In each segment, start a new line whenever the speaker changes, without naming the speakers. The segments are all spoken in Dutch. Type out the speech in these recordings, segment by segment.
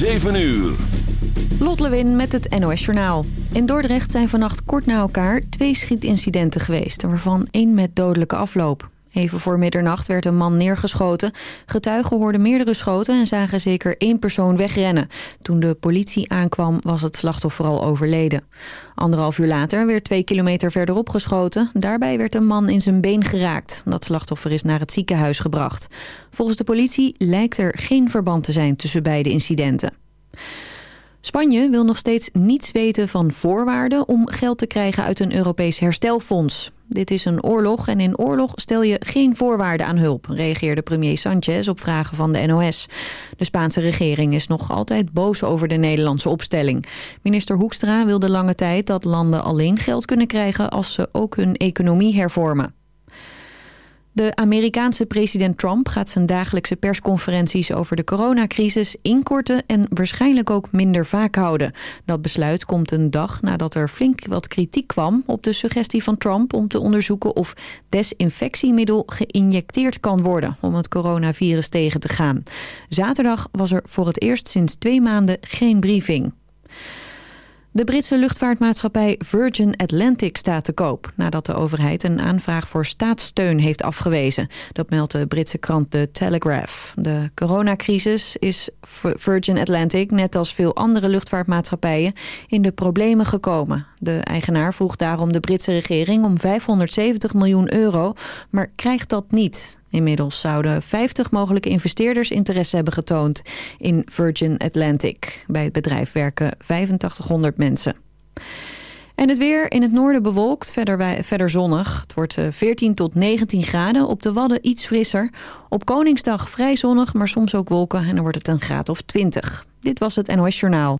7 uur.
Lot Lewin met het NOS Journaal. In Dordrecht zijn vannacht kort na elkaar twee schietincidenten geweest... waarvan één met dodelijke afloop. Even voor middernacht werd een man neergeschoten. Getuigen hoorden meerdere schoten en zagen zeker één persoon wegrennen. Toen de politie aankwam was het slachtoffer al overleden. Anderhalf uur later werd twee kilometer verderop geschoten. Daarbij werd een man in zijn been geraakt. Dat slachtoffer is naar het ziekenhuis gebracht. Volgens de politie lijkt er geen verband te zijn tussen beide incidenten. Spanje wil nog steeds niets weten van voorwaarden om geld te krijgen uit een Europees herstelfonds. Dit is een oorlog en in oorlog stel je geen voorwaarden aan hulp, reageerde premier Sanchez op vragen van de NOS. De Spaanse regering is nog altijd boos over de Nederlandse opstelling. Minister Hoekstra wilde lange tijd dat landen alleen geld kunnen krijgen als ze ook hun economie hervormen. De Amerikaanse president Trump gaat zijn dagelijkse persconferenties over de coronacrisis inkorten en waarschijnlijk ook minder vaak houden. Dat besluit komt een dag nadat er flink wat kritiek kwam op de suggestie van Trump om te onderzoeken of desinfectiemiddel geïnjecteerd kan worden om het coronavirus tegen te gaan. Zaterdag was er voor het eerst sinds twee maanden geen briefing. De Britse luchtvaartmaatschappij Virgin Atlantic staat te koop... nadat de overheid een aanvraag voor staatssteun heeft afgewezen. Dat meldt de Britse krant The Telegraph. De coronacrisis is Virgin Atlantic, net als veel andere luchtvaartmaatschappijen... in de problemen gekomen. De eigenaar vroeg daarom de Britse regering om 570 miljoen euro... maar krijgt dat niet. Inmiddels zouden 50 mogelijke investeerders interesse hebben getoond in Virgin Atlantic. Bij het bedrijf werken 8500 mensen. En het weer in het noorden bewolkt, verder, verder zonnig. Het wordt 14 eh, tot 19 graden, op de Wadden iets frisser. Op Koningsdag vrij zonnig, maar soms ook wolken en dan wordt het een graad of 20. Dit was het NOS Journaal.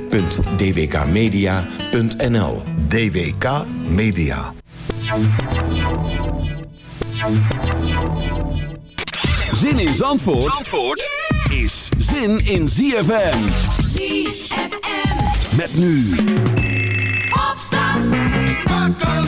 www.dwkmedia.nl
DWK Media.
Zin in Zandvoort, Zandvoort is zin in ZFM.
ZFM.
Met nu.
Opstand. Wakker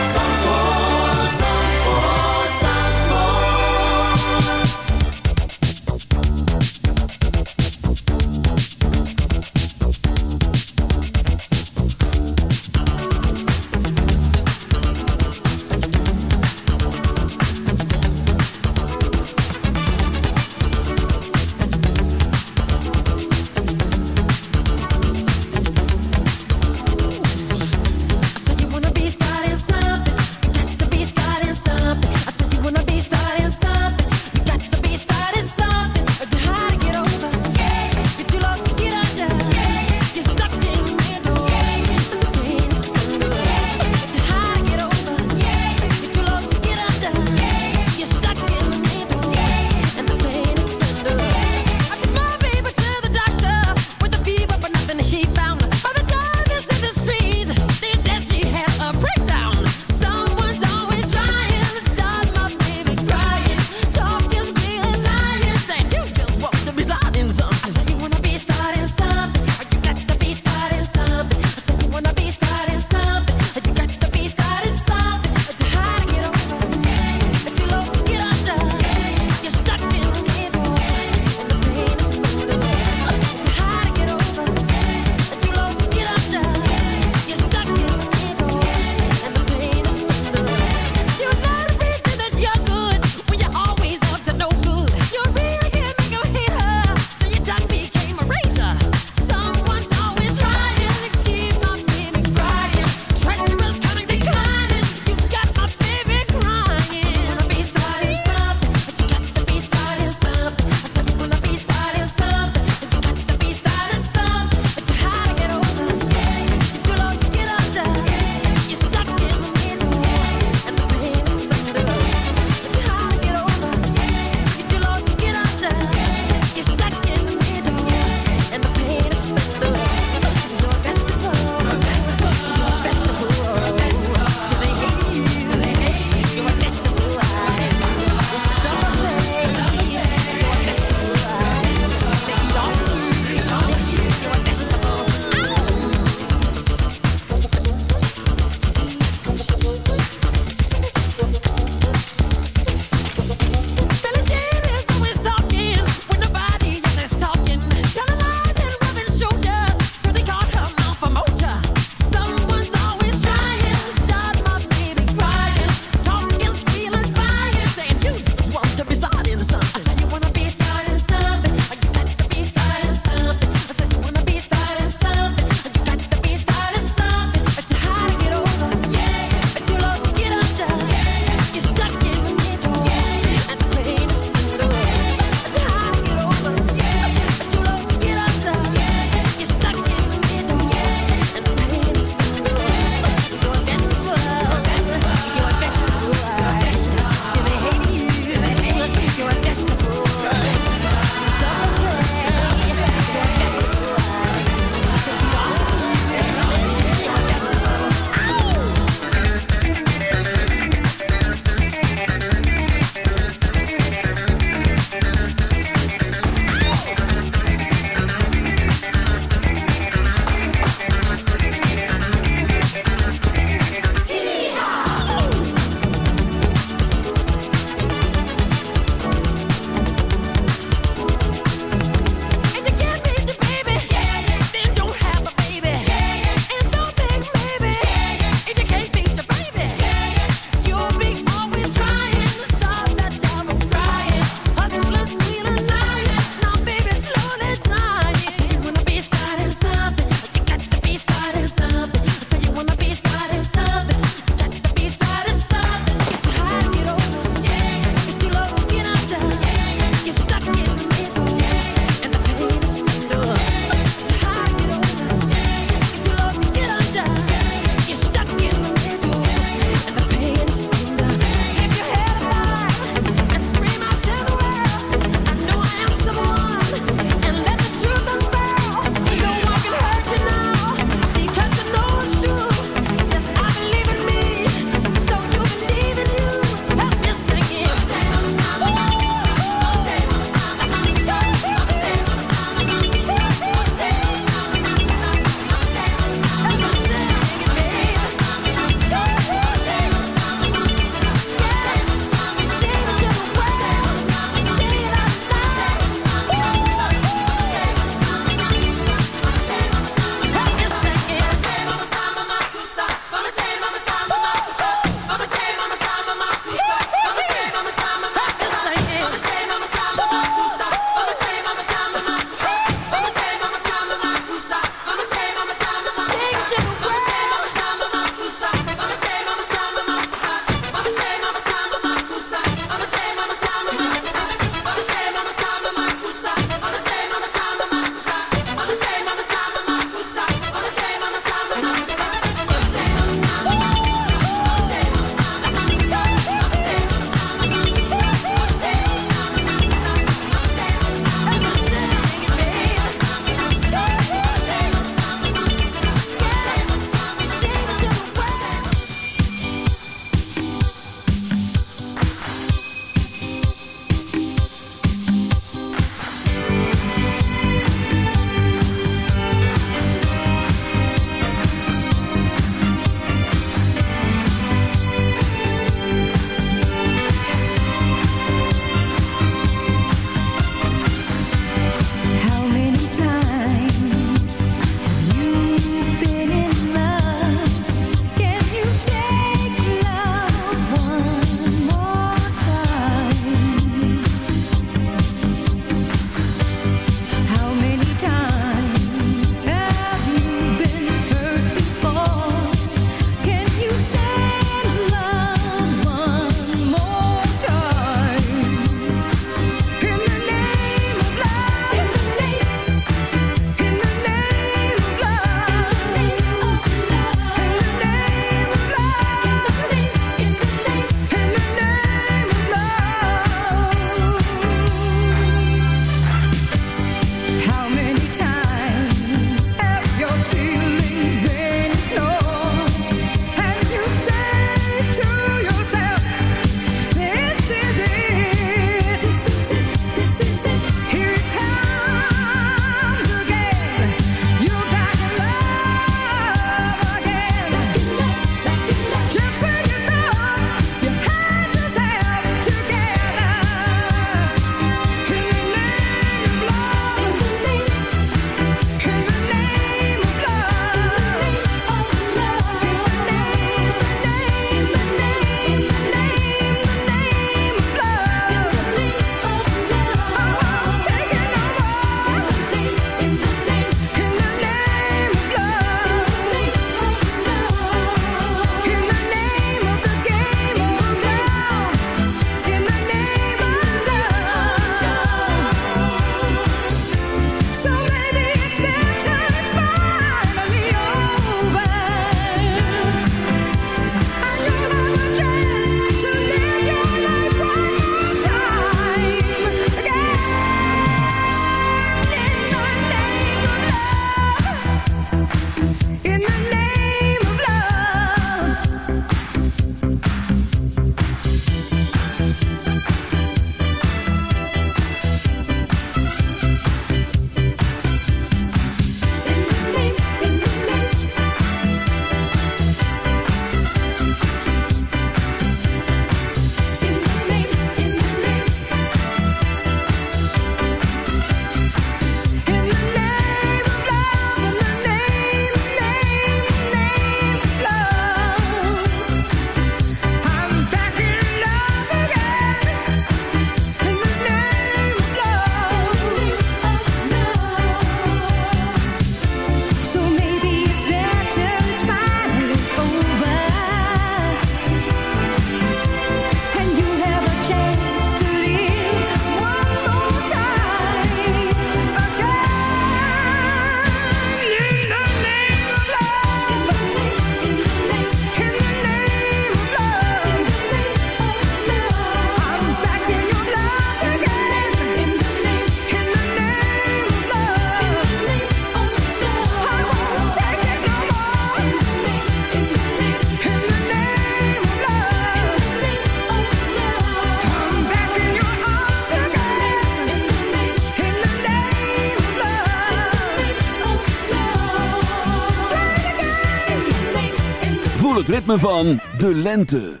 ritme van De Lente.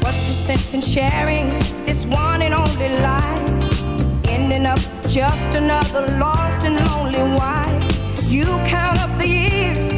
What's the sense in sharing this one and only life? Ending up just another lost and lonely wife. You count up the years.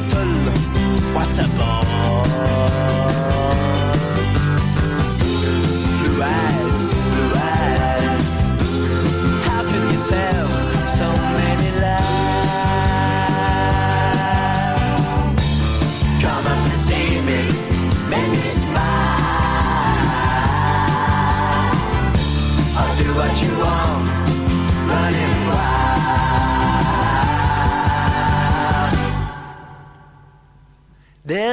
metal.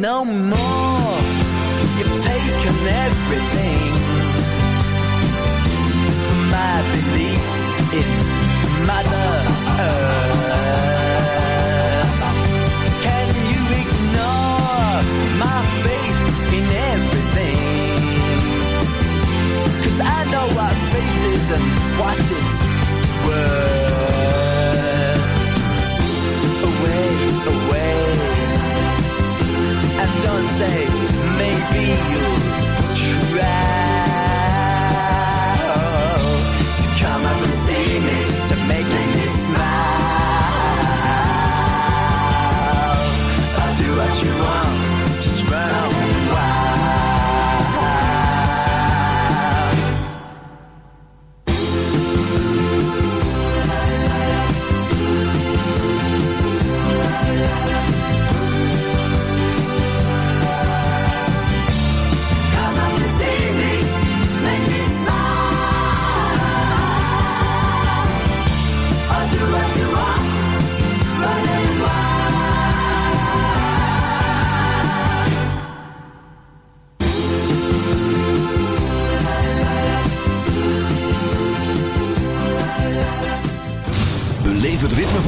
no more. You've taken everything. from My belief in Mother Earth. say maybe you'll try to come up and see me to make
it.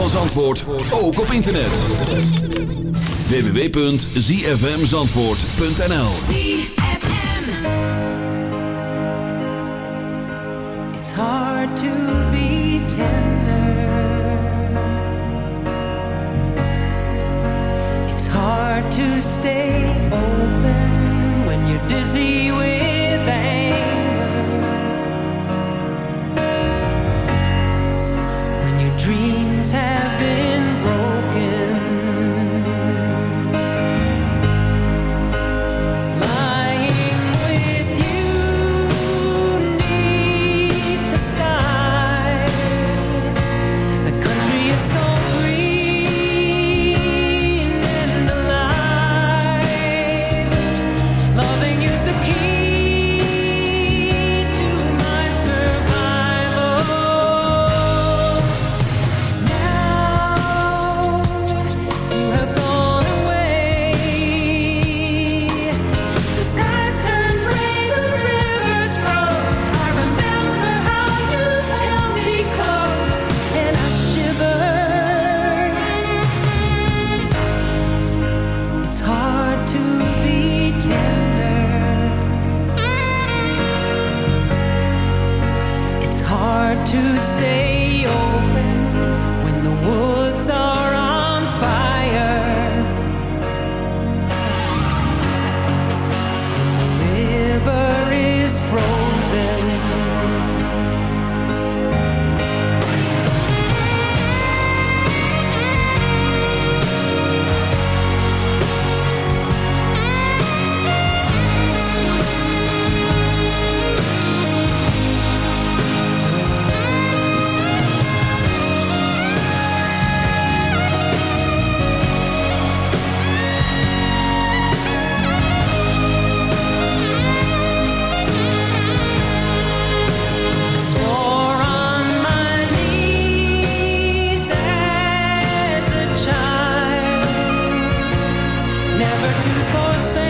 van Zandvoort ook op internet. www.zfmzandvoort.nl
It's hard to be tender. It's hard to stay to forsake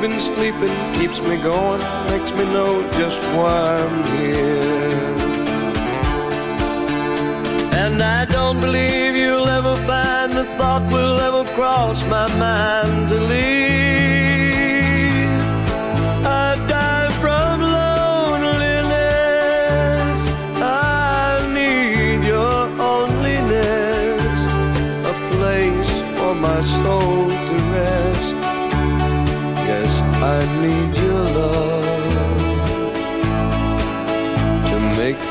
been sleeping keeps me going,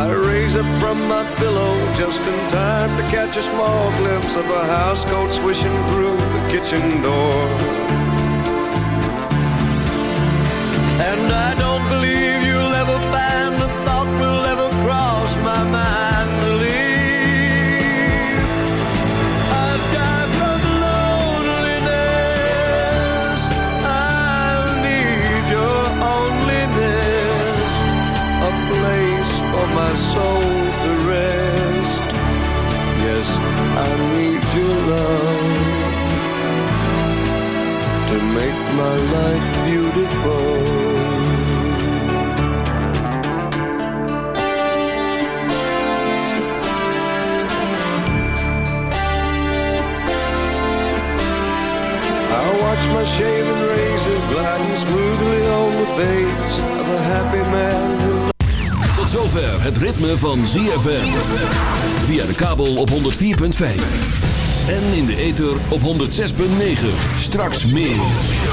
I raise up from my pillow just in time to catch a small glimpse of a housecoat swishing through the kitchen door. My life beautiful. I watch my shaven razor gliding smoothly on the face of a happy man
Tot zover het ritme van ZFM. Via de kabel op 104.5. En in de ether op 106.9. Straks meer.